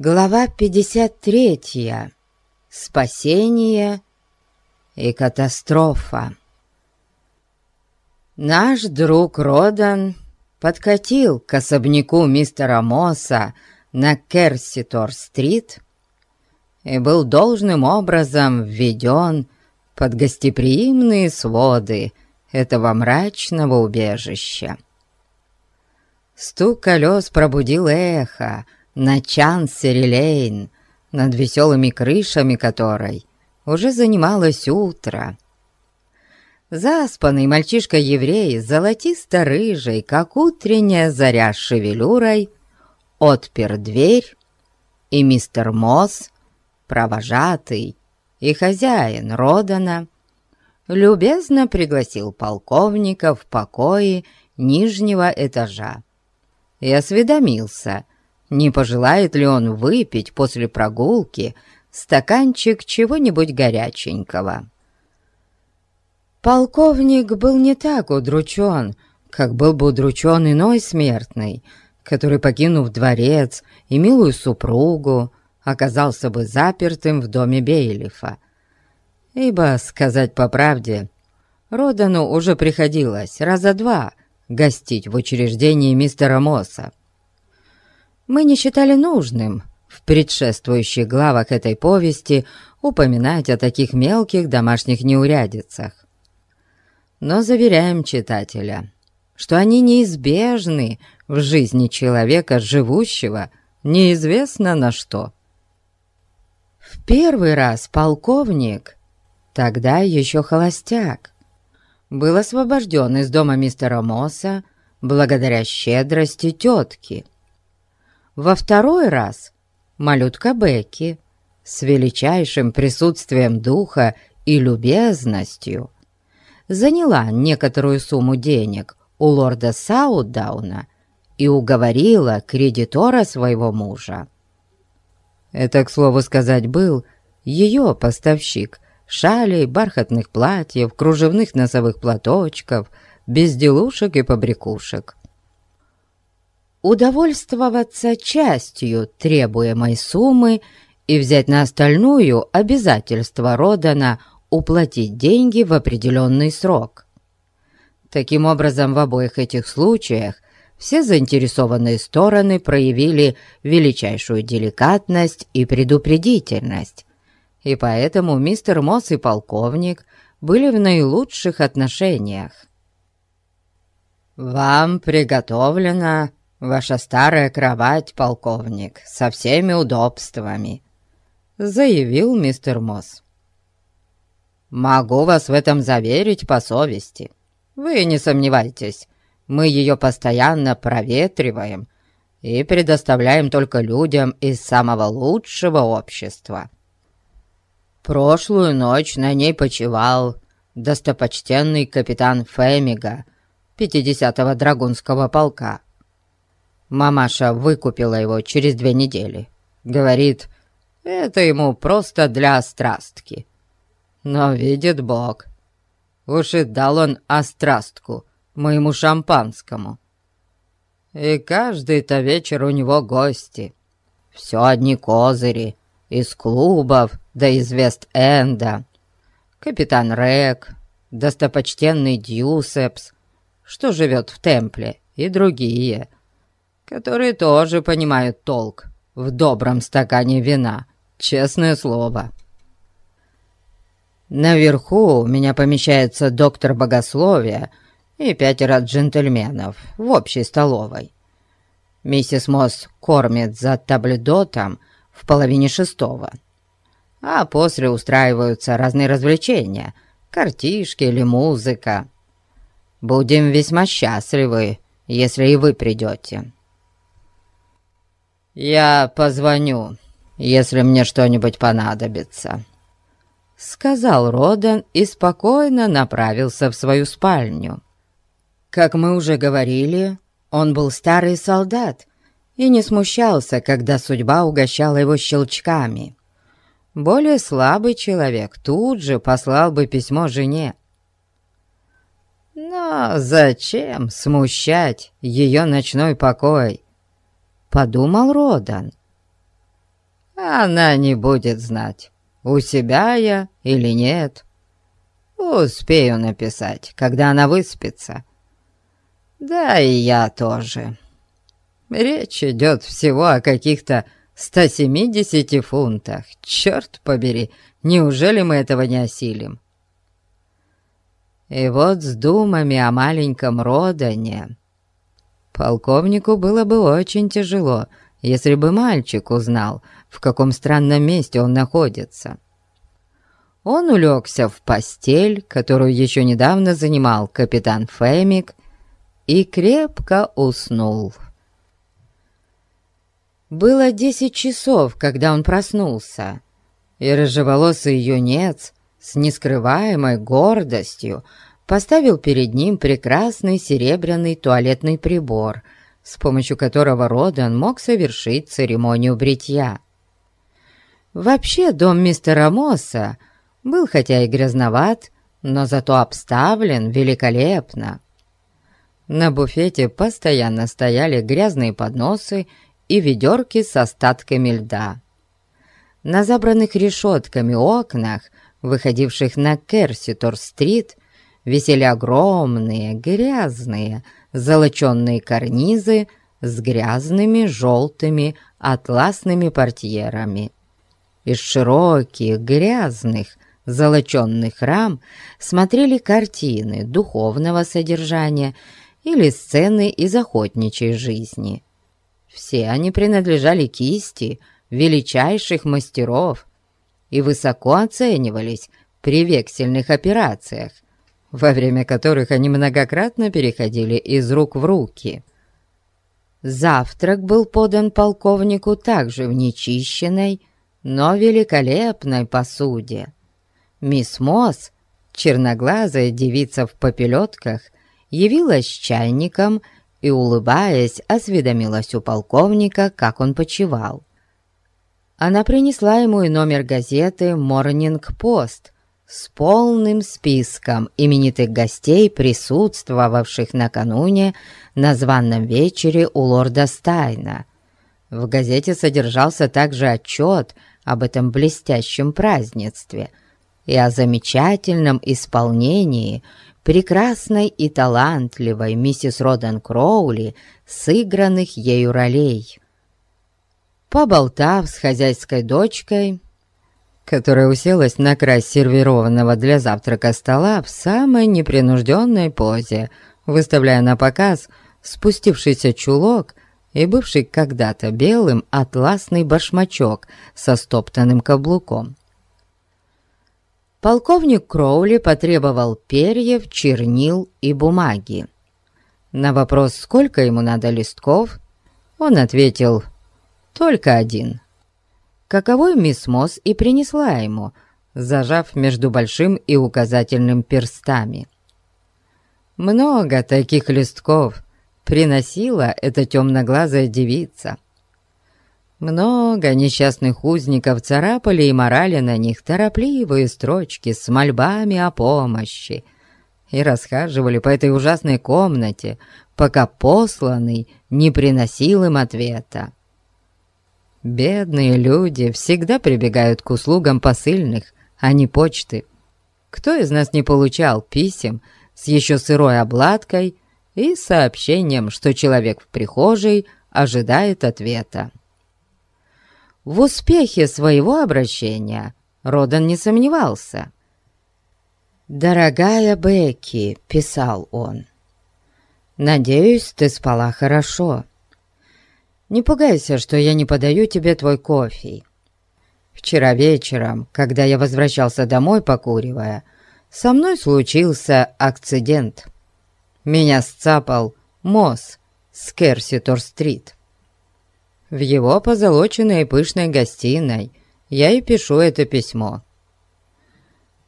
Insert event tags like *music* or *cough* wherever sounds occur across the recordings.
Глава 53. Спасение и катастрофа. Наш друг Родан подкатил к особняку мистера Мосса на Керситор-стрит и был должным образом введен под гостеприимные своды этого мрачного убежища. Стук колес пробудил эхо, на Чансери-Лейн, над веселыми крышами которой уже занималось утро. Заспанный мальчишка-еврей, золотисто-рыжий, как утренняя заря с шевелюрой, отпер дверь, и мистер Мосс, провожатый и хозяин Родана, любезно пригласил полковника в покои нижнего этажа и осведомился — не пожелает ли он выпить после прогулки стаканчик чего-нибудь горяченького. Полковник был не так удручен, как был бы удручен иной смертный, который, покинув дворец и милую супругу, оказался бы запертым в доме Бейлифа. Ибо, сказать по правде, Родану уже приходилось раза два гостить в учреждении мистера Мосса, мы не считали нужным в предшествующих главах этой повести упоминать о таких мелких домашних неурядицах. Но заверяем читателя, что они неизбежны в жизни человека, живущего неизвестно на что. В первый раз полковник, тогда еще холостяк, был освобожден из дома мистера Мосса благодаря щедрости тетки – во второй раз малютка Бекки с величайшим присутствием духа и любезностью заняла некоторую сумму денег у лорда Саудауна и уговорила кредитора своего мужа. Это, к слову сказать, был ее поставщик шалей, бархатных платьев, кружевных носовых платочков, безделушек и побрякушек удовольствоваться частью требуемой суммы и взять на остальную обязательство Родана уплатить деньги в определенный срок. Таким образом, в обоих этих случаях все заинтересованные стороны проявили величайшую деликатность и предупредительность, и поэтому мистер Мосс и полковник были в наилучших отношениях. «Вам приготовлено «Ваша старая кровать, полковник, со всеми удобствами», — заявил мистер Мосс. «Могу вас в этом заверить по совести. Вы не сомневайтесь, мы ее постоянно проветриваем и предоставляем только людям из самого лучшего общества. Прошлую ночь на ней почевал достопочтенный капитан Фемига 50-го драгунского полка. Мамаша выкупила его через две недели. Говорит, это ему просто для страстки. Но видит Бог, уж и дал он острастку моему шампанскому. И каждый-то вечер у него гости. Все одни козыри, из клубов, да из Вест-Энда. Капитан Рек, достопочтенный Дьюсепс, что живет в Темпле, и другие — которые тоже понимают толк в добром стакане вина, честное слово. Наверху у меня помещается доктор богословия и пятеро джентльменов в общей столовой. Миссис Мосс кормит за табледотом в половине шестого, а после устраиваются разные развлечения, картишки или музыка. Будем весьма счастливы, если и вы придете. «Я позвоню, если мне что-нибудь понадобится», — сказал Родан и спокойно направился в свою спальню. Как мы уже говорили, он был старый солдат и не смущался, когда судьба угощала его щелчками. Более слабый человек тут же послал бы письмо жене. Но зачем смущать ее ночной покой? — подумал Родан. она не будет знать, у себя я или нет. Успею написать, когда она выспится. Да и я тоже. Речь идет всего о каких-то 170 фунтах. Черт побери, неужели мы этого не осилим? И вот с думами о маленьком Родане полковнику было бы очень тяжело, если бы мальчик узнал, в каком странном месте он находится. Он улегся в постель, которую еще недавно занимал капитан Фемик, и крепко уснул. Было десять часов, когда он проснулся, и рыжеволосый юнец с нескрываемой гордостью поставил перед ним прекрасный серебряный туалетный прибор, с помощью которого Родан мог совершить церемонию бритья. Вообще дом мистера Мосса был хотя и грязноват, но зато обставлен великолепно. На буфете постоянно стояли грязные подносы и ведерки с остатками льда. На забранных решетками окнах, выходивших на Керситор-стрит, висели огромные, грязные, золоченные карнизы с грязными желтыми атласными портьерами. Из широких, грязных, золоченных рам смотрели картины духовного содержания или сцены из охотничьей жизни. Все они принадлежали кисти величайших мастеров и высоко оценивались при вексельных операциях, во время которых они многократно переходили из рук в руки. Завтрак был подан полковнику также в нечищенной, но великолепной посуде. Мисс Мосс, черноглазая девица в попелетках, явилась чайником и, улыбаясь, осведомилась у полковника, как он почевал. Она принесла ему и номер газеты «Морнинг Пост», с полным списком именитых гостей, присутствовавших накануне на званном вечере у лорда Стайна. В газете содержался также отчет об этом блестящем празднестве – и о замечательном исполнении прекрасной и талантливой миссис Роден Кроули, сыгранных ею ролей. Поболтав с хозяйской дочкой, которая уселась на край сервированного для завтрака стола в самой непринужденной позе, выставляя на показ спустившийся чулок и бывший когда-то белым атласный башмачок со стоптанным каблуком полковник Кроули потребовал перьев, чернил и бумаги. На вопрос, сколько ему надо листков, он ответил «только один». Каковой мисс Мосс и принесла ему, зажав между большим и указательным перстами. Много таких листков приносила эта темноглазая девица — много несчастных узников царапали и морали на них торопливые строчки с мольбами о помощи и расхаживали по этой ужасной комнате, пока посланный не приносил им ответа. Бедные люди всегда прибегают к услугам посыльных, а не почты. Кто из нас не получал писем с еще сырой обладкой и сообщением, что человек в прихожей ожидает ответа? В успехе своего обращения Родан не сомневался. «Дорогая Бекки», — писал он, — «надеюсь, ты спала хорошо. Не пугайся, что я не подаю тебе твой кофе. Вчера вечером, когда я возвращался домой, покуривая, со мной случился акцидент. Меня сцапал Мосс с Керситор-стрит. В его позолоченной и пышной гостиной я и пишу это письмо.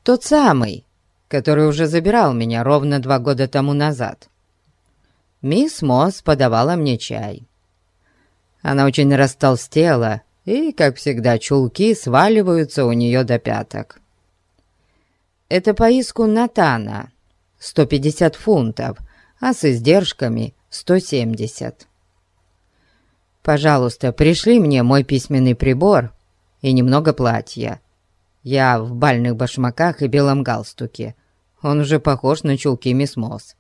Тот самый, который уже забирал меня ровно два года тому назад. Мисс Мосс подавала мне чай. Она очень растолстела, и, как всегда, чулки сваливаются у нее до пяток. Это по иску Натана, 150 фунтов, а с издержками 170. Пожалуйста, пришли мне мой письменный прибор и немного платья. Я в бальных башмаках и белом галстуке. Он уже похож на чулки мисс Мосс.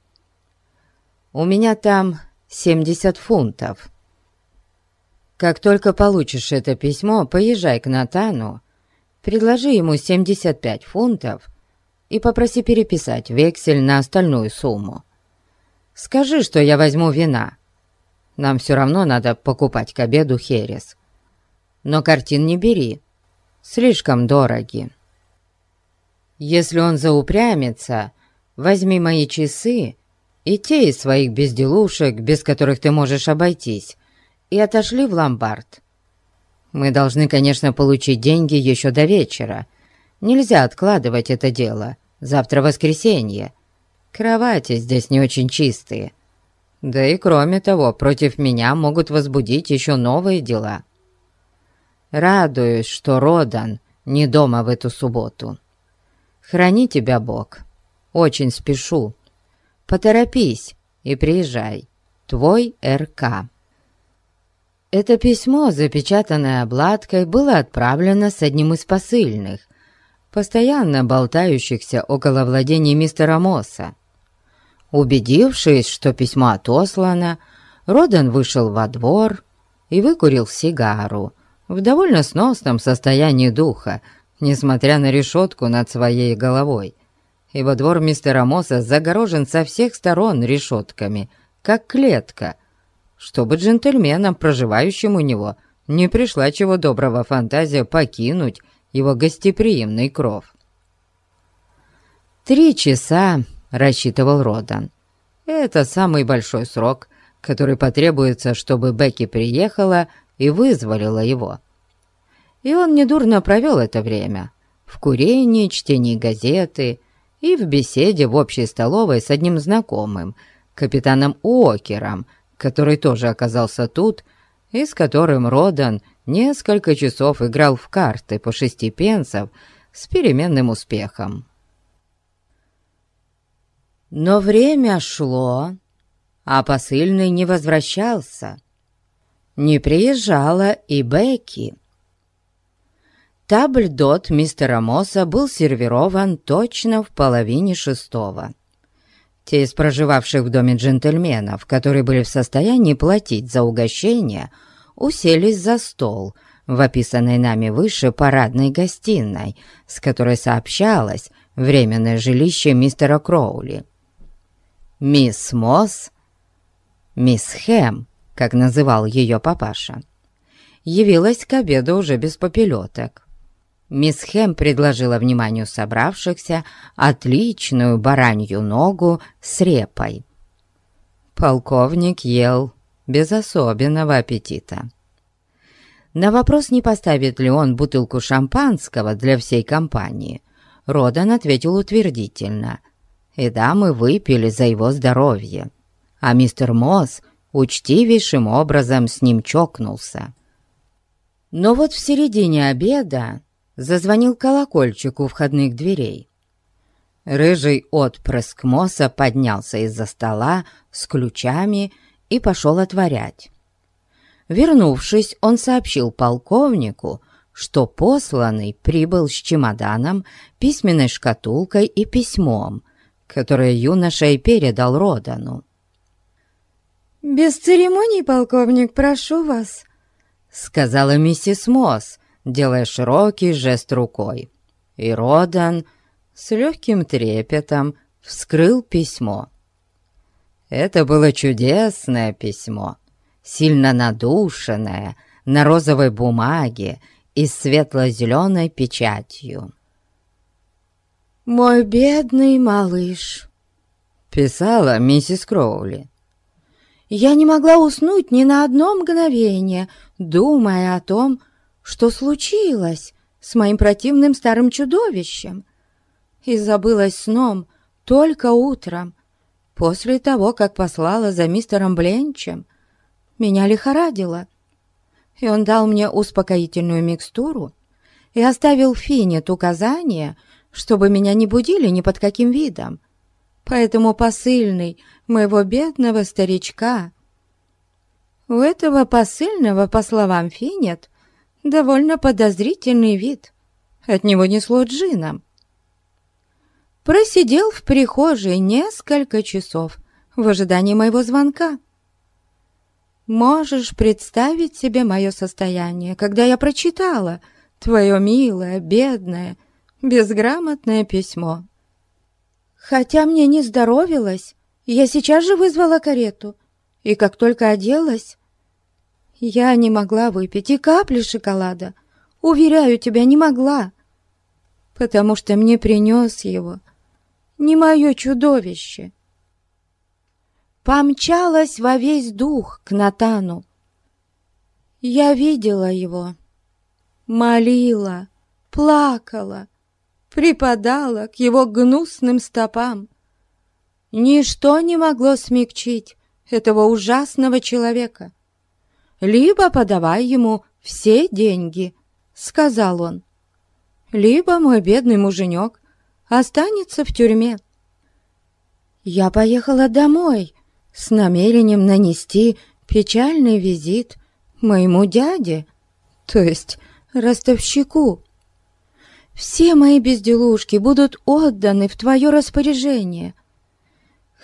У меня там 70 фунтов. Как только получишь это письмо, поезжай к Натану, предложи ему 75 фунтов и попроси переписать вексель на остальную сумму. Скажи, что я возьму вина. Нам все равно надо покупать к обеду херес. Но картин не бери, слишком дороги. Если он заупрямится, возьми мои часы и те из своих безделушек, без которых ты можешь обойтись, и отошли в ломбард. Мы должны, конечно, получить деньги еще до вечера. Нельзя откладывать это дело. Завтра воскресенье. Кровати здесь не очень чистые. Да и кроме того, против меня могут возбудить еще новые дела. Радуюсь, что Родан не дома в эту субботу. Храни тебя Бог. Очень спешу. Поторопись и приезжай. Твой РК. Это письмо, запечатанное обладкой, было отправлено с одним из посыльных, постоянно болтающихся около владений мистера Мосса. Убедившись, что письмо отослано, Родан вышел во двор и выкурил сигару в довольно сносном состоянии духа, несмотря на решетку над своей головой, ибо двор мистера Мосса загорожен со всех сторон решетками, как клетка, чтобы джентльменам, проживающим у него, не пришла чего доброго фантазия покинуть его гостеприимный кров. Три часа рассчитывал Родан. Это самый большой срок, который потребуется, чтобы Бекки приехала и вызволила его. И он недурно провел это время в курении, чтении газеты и в беседе в общей столовой с одним знакомым, капитаном Уокером, который тоже оказался тут, и с которым Родан несколько часов играл в карты по шести пенсов с переменным успехом. Но время шло, а посыльный не возвращался. Не приезжала и Бекки. Табльдот мистера Мосса был сервирован точно в половине шестого. Те из проживавших в доме джентльменов, которые были в состоянии платить за угощение, уселись за стол в описанной нами выше парадной гостиной, с которой сообщалось временное жилище мистера Кроули. Мисс Мосс, мисс Хэм, как называл ее папаша, явилась к обеду уже без попелеток. Мисс Хэм предложила вниманию собравшихся отличную баранью ногу с репой. Полковник ел без особенного аппетита. На вопрос, не поставит ли он бутылку шампанского для всей компании, Родан ответил утвердительно, и дамы выпили за его здоровье, а мистер Мосс учтивейшим образом с ним чокнулся. Но вот в середине обеда зазвонил колокольчик у входных дверей. Рыжий отпрыск Моса поднялся из-за стола с ключами и пошел отворять. Вернувшись, он сообщил полковнику, что посланный прибыл с чемоданом, письменной шкатулкой и письмом, которое юноша и передал Родану. «Без церемоний, полковник, прошу вас», — сказала миссис Мосс, делая широкий жест рукой. И Родан с легким трепетом вскрыл письмо. Это было чудесное письмо, сильно надушенное, на розовой бумаге и светло-зеленой печатью. «Мой бедный малыш», — писала миссис Кроули. «Я не могла уснуть ни на одно мгновение, думая о том, что случилось с моим противным старым чудовищем, и забылась сном только утром, после того, как послала за мистером Бленчем. Меня лихорадило, и он дал мне успокоительную микстуру и оставил Финет указание, чтобы меня не будили ни под каким видом. Поэтому посыльный моего бедного старичка... У этого посыльного, по словам Финет, довольно подозрительный вид. От него несло джином. Просидел в прихожей несколько часов в ожидании моего звонка. Можешь представить себе мое состояние, когда я прочитала твое милое, бедное, безграмотное письмо. Хотя мне не здоровилось, я сейчас же вызвала карету, и как только оделась, я не могла выпить и капли шоколада. Уверяю тебя, не могла, потому что мне принес его не мое чудовище. Помчалась во весь дух к Натану. Я видела его, молила, плакала, припадала к его гнусным стопам. Ничто не могло смягчить этого ужасного человека. «Либо подавай ему все деньги», — сказал он, «либо мой бедный муженек останется в тюрьме». Я поехала домой с намерением нанести печальный визит моему дяде, то есть ростовщику. Все мои безделушки будут отданы в твое распоряжение,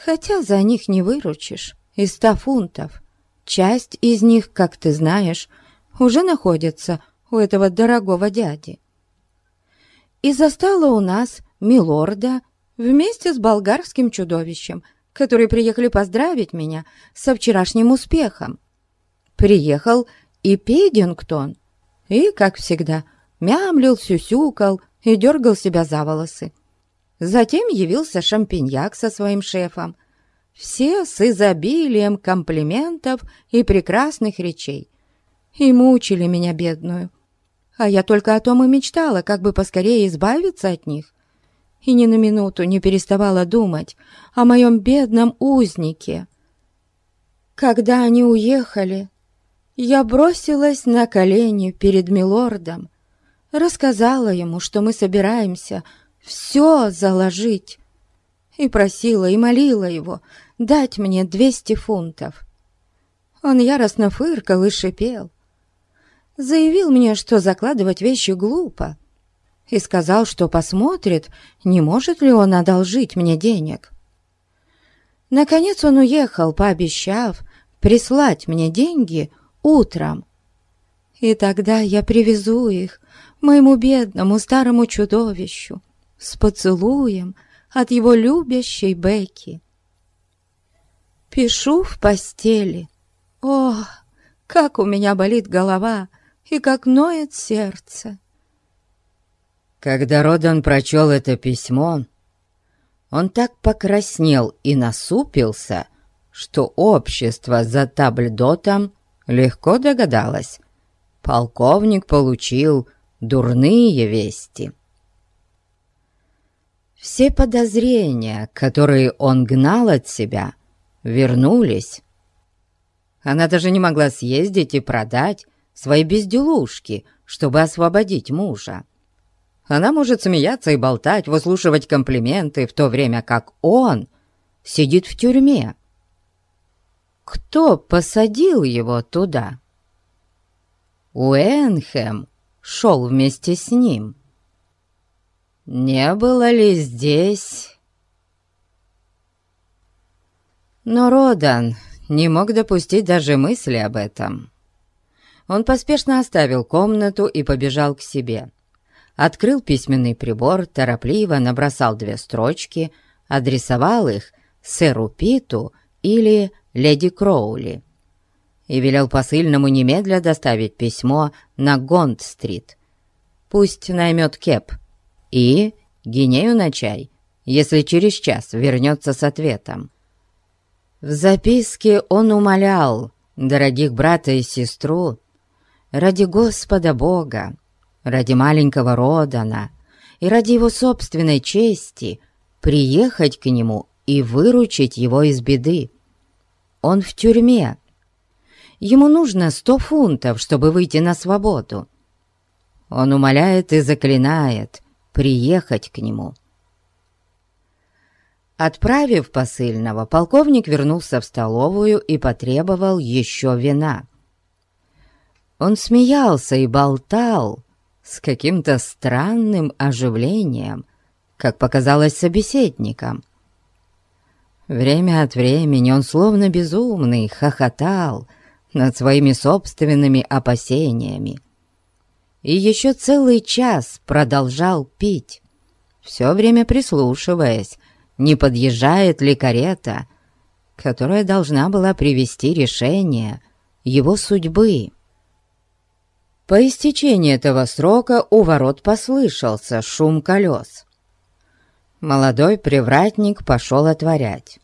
хотя за них не выручишь и ста фунтов. Часть из них, как ты знаешь, уже находится у этого дорогого дяди. И застала у нас милорда вместе с болгарским чудовищем, которые приехали поздравить меня со вчерашним успехом. Приехал и Пейдингтон, и, как всегда, мямлил, сюсюкал и дергал себя за волосы. Затем явился Шампиньяк со своим шефом. Все с изобилием комплиментов и прекрасных речей. И мучили меня, бедную. А я только о том и мечтала, как бы поскорее избавиться от них. И ни на минуту не переставала думать о моем бедном узнике. Когда они уехали, я бросилась на колени перед милордом, рассказала ему, что мы собираемся все заложить, и просила и молила его дать мне двести фунтов. Он яростно фыркал и шипел. Заявил мне, что закладывать вещи глупо, и сказал, что посмотрит, не может ли он одолжить мне денег. Наконец он уехал, пообещав прислать мне деньги утром. И тогда я привезу их моему бедному старому чудовищу с поцелуем от его любящей Бекки. Пишу в постели. О, как у меня болит голова и как ноет сердце. Когда Родан прочел это письмо, он так покраснел и насупился, что общество за табльдотом легко догадалось. Полковник получил дурные вести. Все подозрения, которые он гнал от себя, вернулись. Она даже не могла съездить и продать свои безделушки, чтобы освободить мужа. Она может смеяться и болтать, выслушивать комплименты, в то время как он сидит в тюрьме. Кто посадил его туда? Уэнхэм шел вместе с ним. Не было ли здесь... Но Родан не мог допустить даже мысли об этом. Он поспешно оставил комнату и побежал к себе открыл письменный прибор, торопливо набросал две строчки, адресовал их сэру Питу или леди Кроули и велел посыльному немедля доставить письмо на Гонд-стрит. Пусть наймет кеп и гинею на чай, если через час вернется с ответом. В записке он умолял дорогих брата и сестру ради Господа Бога ради маленького Родана и ради его собственной чести приехать к нему и выручить его из беды. Он в тюрьме. Ему нужно сто фунтов, чтобы выйти на свободу. Он умоляет и заклинает приехать к нему. Отправив посыльного, полковник вернулся в столовую и потребовал еще вина. Он смеялся и болтал с каким-то странным оживлением, как показалось собеседникам. Время от времени он словно безумный хохотал над своими собственными опасениями и еще целый час продолжал пить, все время прислушиваясь, не подъезжает ли карета, которая должна была привести решение его судьбы. По истечении этого срока у ворот послышался шум колес. Молодой привратник пошел отворять.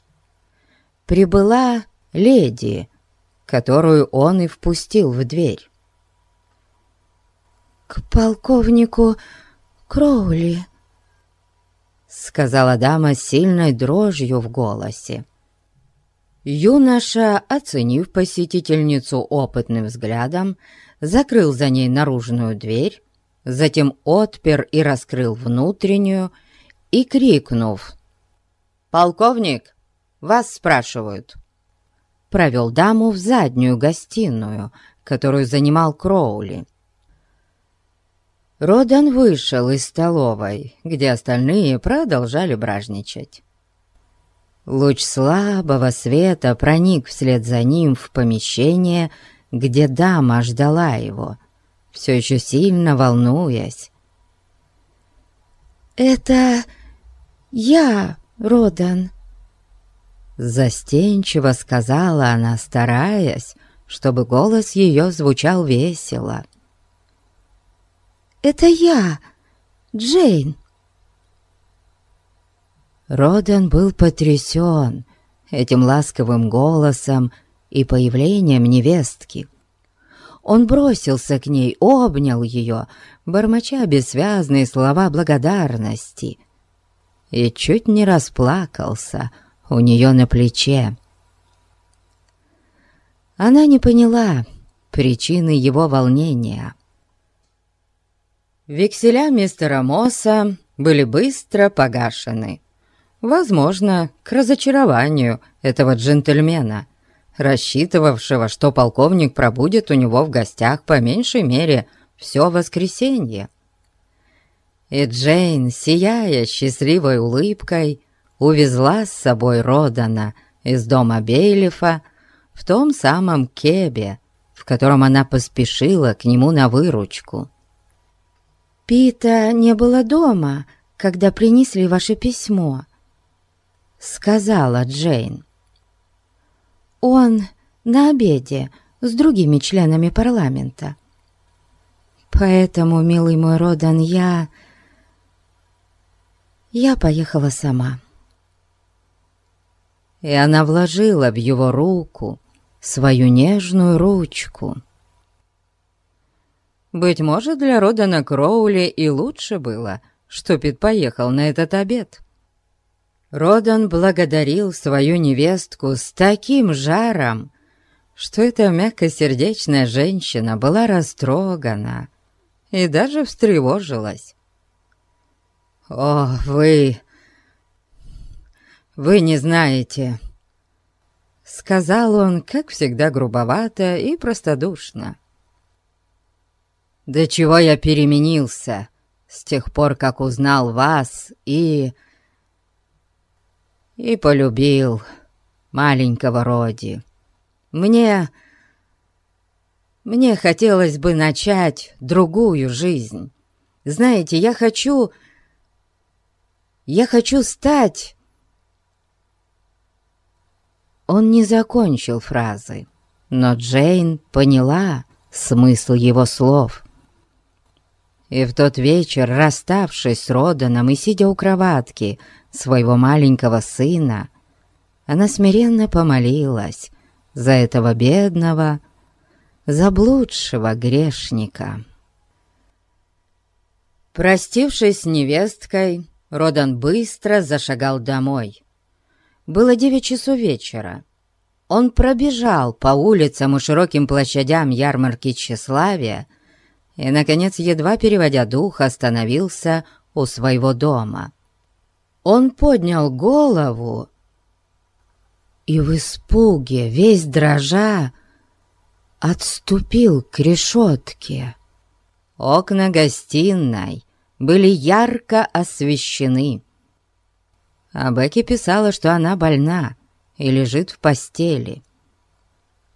Прибыла леди, которую он и впустил в дверь. «К полковнику Кроули», — сказала дама с сильной дрожью в голосе. Юноша, оценив посетительницу опытным взглядом, закрыл за ней наружную дверь, затем отпер и раскрыл внутреннюю и, крикнув «Полковник, вас спрашивают!» провел даму в заднюю гостиную, которую занимал Кроули. Родан вышел из столовой, где остальные продолжали бражничать. Луч слабого света проник вслед за ним в помещение, где дама ждала его, все еще сильно волнуясь. «Это я, Родан», — застенчиво сказала она, стараясь, чтобы голос ее звучал весело. «Это я, Джейн». Родан был потрясен этим ласковым голосом и появлением невестки. Он бросился к ней, обнял ее, бормоча бессвязные слова благодарности, и чуть не расплакался у нее на плече. Она не поняла причины его волнения. Векселя мистера Мосса были быстро погашены. Возможно, к разочарованию этого джентльмена, рассчитывавшего, что полковник пробудет у него в гостях по меньшей мере все воскресенье. И Джейн, сияя счастливой улыбкой, увезла с собой Родана из дома Бейлифа в том самом кебе, в котором она поспешила к нему на выручку. «Пита не было дома, когда принесли ваше письмо», сказала Джейн. «Он на обеде с другими членами парламента. Поэтому, милый мой Родан, я... Я поехала сама». И она вложила в его руку свою нежную ручку. Быть может, для Родана Кроули и лучше было, что Пит поехал на этот обед. Родан благодарил свою невестку с таким жаром, что эта мягкосердечная женщина была растрогана и даже встревожилась. «О, вы... вы не знаете...» Сказал он, как всегда, грубовато и простодушно. «До чего я переменился с тех пор, как узнал вас и...» и полюбил маленького Роди. Мне... мне хотелось бы начать другую жизнь. Знаете, я хочу... я хочу стать... Он не закончил фразы, но Джейн поняла смысл его слов. И в тот вечер, расставшись с Роданом и сидя у кроватки, своего маленького сына, она смиренно помолилась за этого бедного, заблудшего грешника. Простившись с невесткой, Родан быстро зашагал домой. Было девять часов вечера. Он пробежал по улицам и широким площадям ярмарки тщеславия и, наконец, едва переводя дух, остановился у своего дома. Он поднял голову и в испуге, весь дрожа, отступил к решетке. Окна гостиной были ярко освещены. А Бекки писала, что она больна и лежит в постели.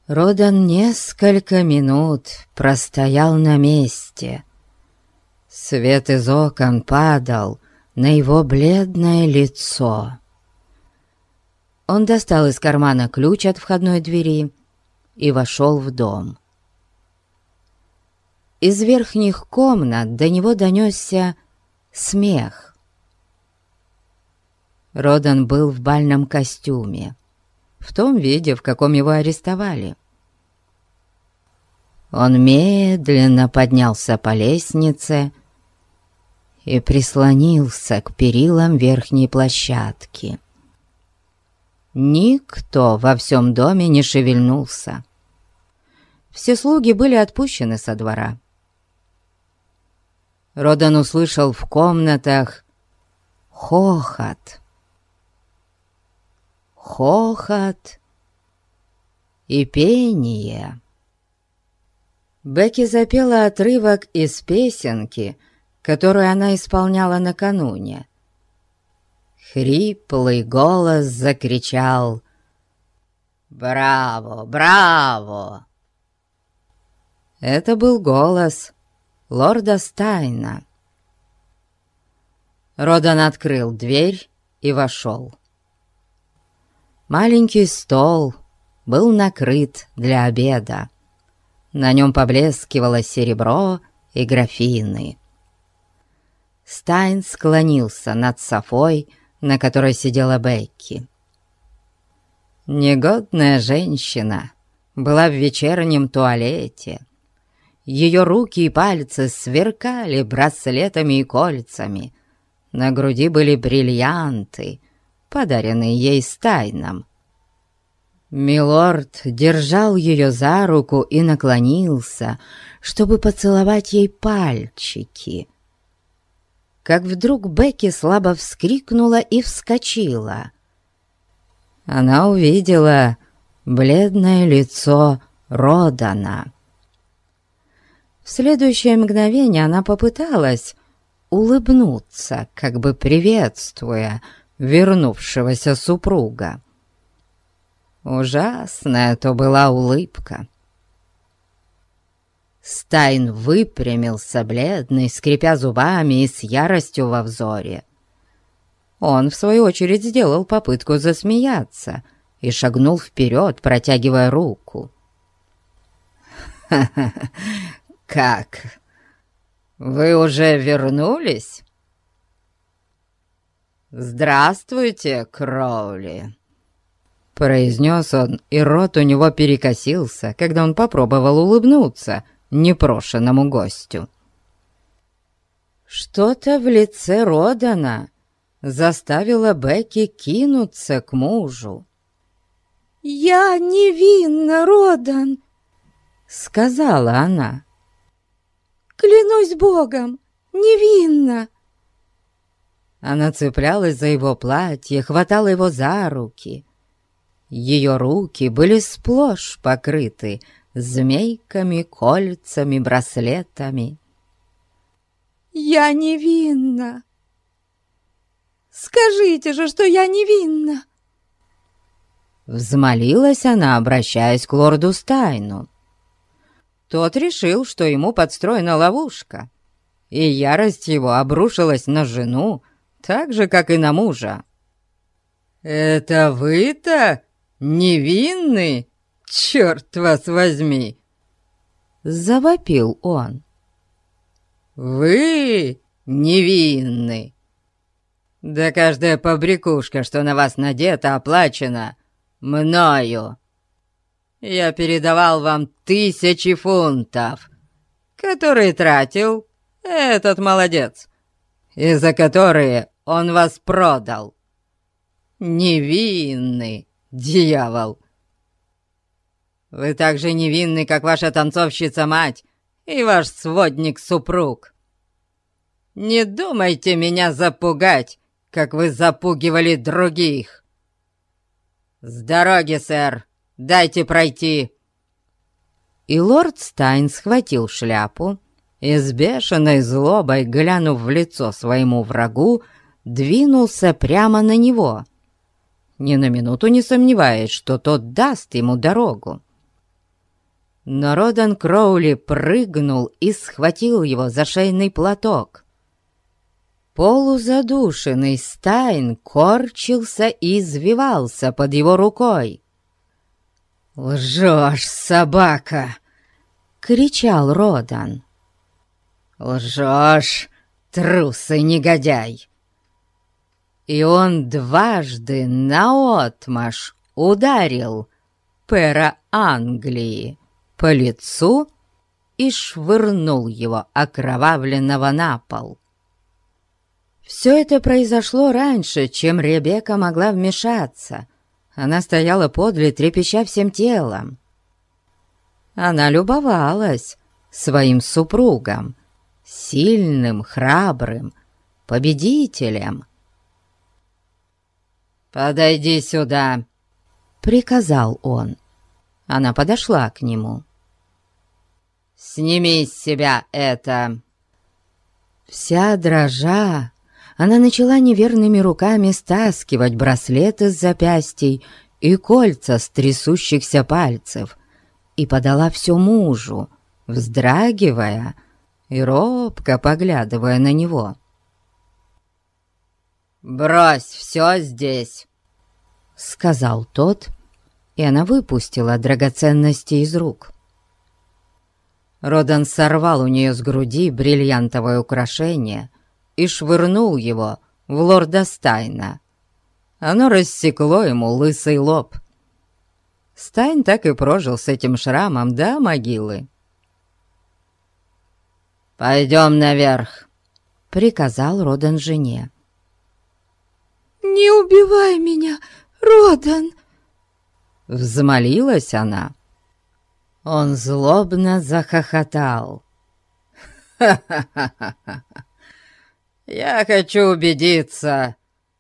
Родан несколько минут простоял на месте. Свет из окон падал на его бледное лицо. Он достал из кармана ключ от входной двери и вошел в дом. Из верхних комнат до него донесся смех. Родан был в бальном костюме, в том виде, в каком его арестовали. Он медленно поднялся по лестнице и прислонился к перилам верхней площадки. Никто во всем доме не шевельнулся. Все слуги были отпущены со двора. Родан услышал в комнатах хохот. Хохот и пение. Бекки запела отрывок из песенки, которую она исполняла накануне. Хриплый голос закричал «Браво! Браво!» Это был голос лорда Стайна. Родан открыл дверь и вошел. Маленький стол был накрыт для обеда. На нем поблескивало серебро и графины. Стайн склонился над Софой, на которой сидела Бекки. Негодная женщина была в вечернем туалете, ее руки и пальцы сверкали браслетами и кольцами. На груди были бриллианты, подаренные ей стайном. Милорд держал ее за руку и наклонился, чтобы поцеловать ей пальчики. Как вдруг Бекки слабо вскрикнула и вскочила. Она увидела бледное лицо Родана. В следующее мгновение она попыталась улыбнуться, как бы приветствуя вернувшегося супруга. Ужасная то была улыбка. Стайн выпрямился бледный, скрипя зубами и с яростью во взоре. Он, в свою очередь, сделал попытку засмеяться и шагнул вперед, протягивая руку. «Ха-ха! *laughs* «Как? Вы уже вернулись?» «Здравствуйте, Кроули!» Произнес он, и рот у него перекосился, когда он попробовал улыбнуться непрошенному гостю. Что-то в лице Родана заставило Бекки кинуться к мужу. «Я невинна, Родан!» — сказала она. Клянусь Богом, невинно!» Она цеплялась за его платье, хватала его за руки. Ее руки были сплошь покрыты змейками, кольцами, браслетами. «Я невинна! Скажите же, что я невинна!» Взмолилась она, обращаясь к лорду Стайну. Тот решил, что ему подстроена ловушка, и ярость его обрушилась на жену, так же, как и на мужа. «Это вы-то невинный? Черт вас возьми!» Завопил он. «Вы невинны! Да каждая побрякушка, что на вас надета, оплачена мною!» я передавал вам тысячи фунтов, которые тратил этот молодец, и за которые он вас продал. Невинный дьявол. Вы так же невинны, как ваша танцовщица-мать и ваш сводник-супруг. Не думайте меня запугать, как вы запугивали других. С дороги, сэр, Дайте пройти!» и лорд Стайн схватил шляпу и с бешеной злобой, глянув в лицо своему врагу, двинулся прямо на него, ни на минуту не сомневаясь, что тот даст ему дорогу. Но Родан Кроули прыгнул и схватил его за шейный платок. Полузадушенный Стайн корчился и извивался под его рукой. «Лжешь, собака!» — кричал Родан. «Лжешь, трус и негодяй!» И он дважды наотмашь ударил пера Англии по лицу и швырнул его окровавленного на пол. Все это произошло раньше, чем Ребекка могла вмешаться. Она стояла подле, трепеща всем телом. Она любовалась своим супругом, сильным, храбрым, победителем. «Подойди сюда!» — приказал он. Она подошла к нему. «Сними с себя это!» Вся дрожа, она начала неверными руками стаскивать браслеты с запястий и кольца с трясущихся пальцев и подала все мужу, вздрагивая и робко поглядывая на него. «Брось все здесь!» — сказал тот, и она выпустила драгоценности из рук. Родан сорвал у нее с груди бриллиантовое украшение и швырнул его в лорда Стайна. Оно рассекло ему лысый лоб. Стайн так и прожил с этим шрамом до могилы. «Пойдем наверх», — приказал Родан жене. «Не убивай меня, Родан!» Взмолилась она. Он злобно захохотал. «Ха-ха-ха-ха! *laughs* Я хочу убедиться,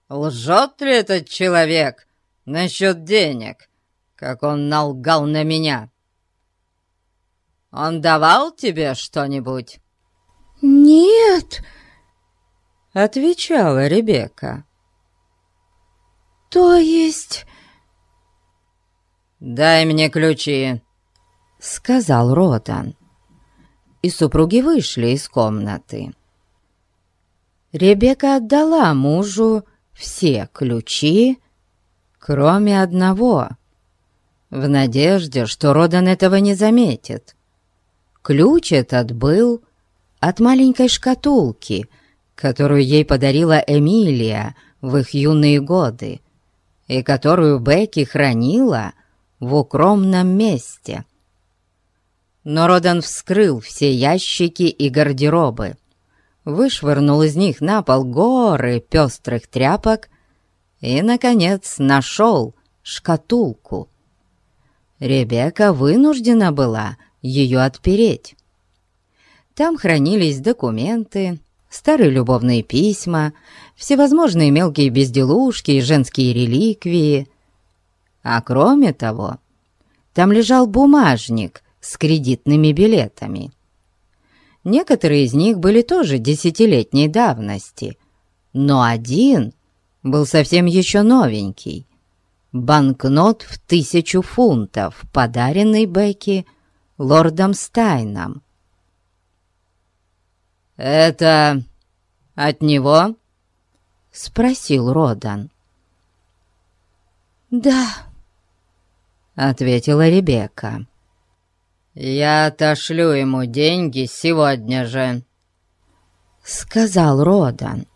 лжет ли этот человек насчет денег, как он налгал на меня. Он давал тебе что-нибудь?» «Нет!» — отвечала Ребекка. «То есть...» «Дай мне ключи», — сказал Ротан. И супруги вышли из комнаты. Ребекка отдала мужу все ключи, кроме одного, в надежде, что Родан этого не заметит. Ключ этот был от маленькой шкатулки, которую ей подарила Эмилия в их юные годы, и которую Бекки хранила в укромном месте. Но Родан вскрыл все ящики и гардеробы, вышвырнул из них на пол горы пестрых тряпок и, наконец, нашел шкатулку. Ребекка вынуждена была ее отпереть. Там хранились документы, старые любовные письма, всевозможные мелкие безделушки и женские реликвии. А кроме того, там лежал бумажник с кредитными билетами. Некоторые из них были тоже десятилетней давности, но один был совсем еще новенький. Банкнот в тысячу фунтов, подаренный Бекки лордом Стайном. «Это от него?» — спросил Родан. «Да», — ответила Ребекка. «Я отошлю ему деньги сегодня же», — сказал Родан,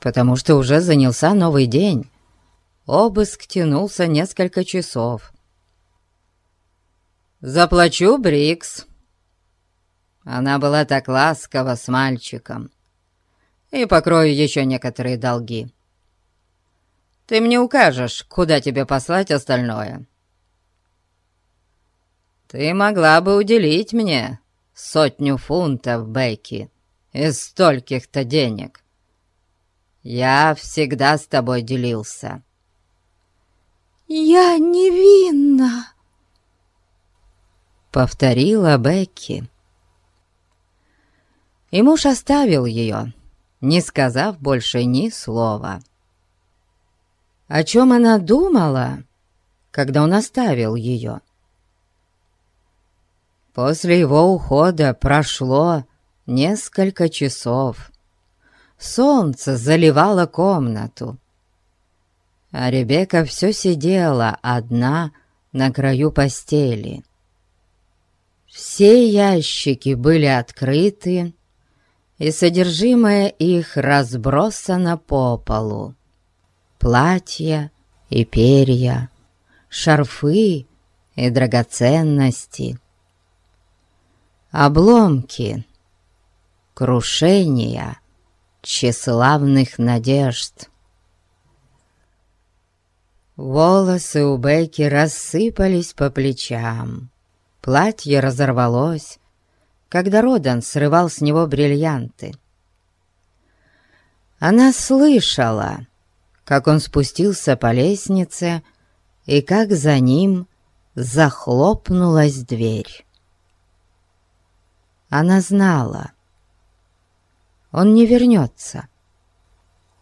потому что уже занялся новый день. Обыск тянулся несколько часов. «Заплачу Брикс». Она была так ласкова с мальчиком. И покрою еще некоторые долги. Ты мне укажешь, куда тебе послать остальное. Ты могла бы уделить мне сотню фунтов, Бекки, из стольких-то денег. Я всегда с тобой делился. «Я невинна!» — повторила Бекки. И муж оставил ее, не сказав больше ни слова. О чем она думала, когда он оставил ее? После его ухода прошло несколько часов. Солнце заливало комнату, а Ребекка все сидела одна на краю постели. Все ящики были открыты, и содержимое их разбросано по полу. Платья и перья, шарфы и драгоценности. Обломки, крушения тщеславных надежд. Волосы у Бекки рассыпались по плечам. Платье разорвалось, когда Родан срывал с него бриллианты. Она слышала, как он спустился по лестнице и как за ним захлопнулась дверь. Она знала, он не вернется.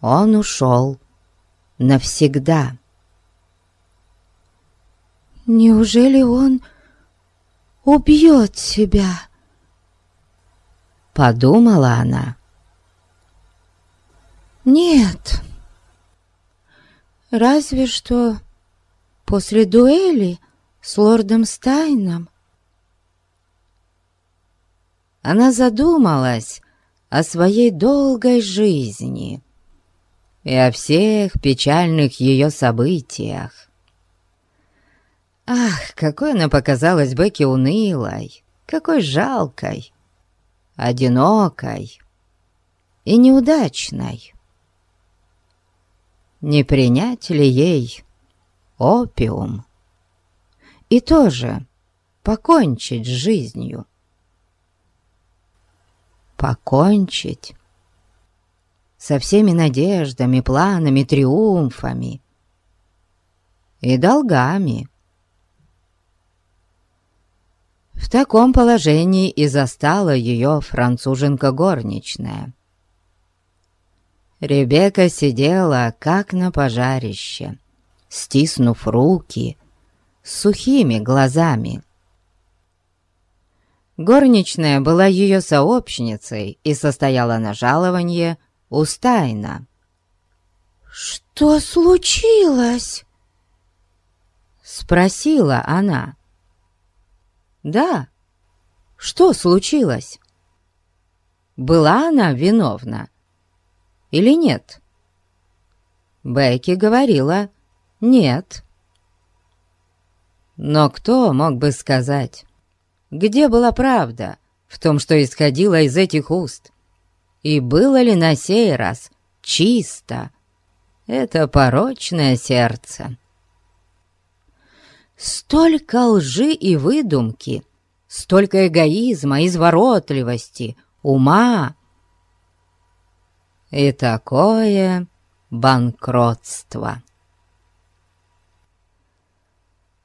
Он ушел навсегда. Неужели он убьет себя?» Подумала она. «Нет, разве что после дуэли с лордом Стайном». Она задумалась о своей долгой жизни и о всех печальных ее событиях. Ах, какой она показалась Бекке унылой, какой жалкой, одинокой и неудачной. Не принять ли ей опиум и тоже покончить с жизнью? Покончить со всеми надеждами, планами, триумфами и долгами, В таком положении и застала ее француженка горничная. Ребекка сидела, как на пожарище, стиснув руки, с сухими глазами. Горничная была ее сообщницей и состояла на жалованье у Стайна. «Что случилось?» — спросила она. Да. Что случилось? Была она виновна или нет? Бекки говорила «нет». Но кто мог бы сказать, где была правда в том, что исходило из этих уст? И было ли на сей раз чисто это порочное сердце? Столько лжи и выдумки, столько эгоизма, изворотливости, ума. И такое банкротство.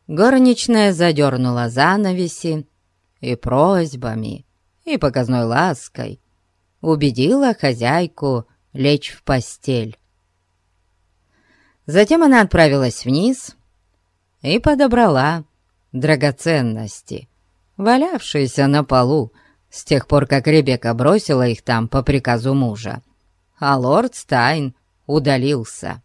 Горничная задернула занавеси и просьбами, и показной лаской убедила хозяйку лечь в постель. Затем она отправилась вниз и подобрала драгоценности, валявшиеся на полу с тех пор, как Ребекка бросила их там по приказу мужа. А лорд Стайн удалился.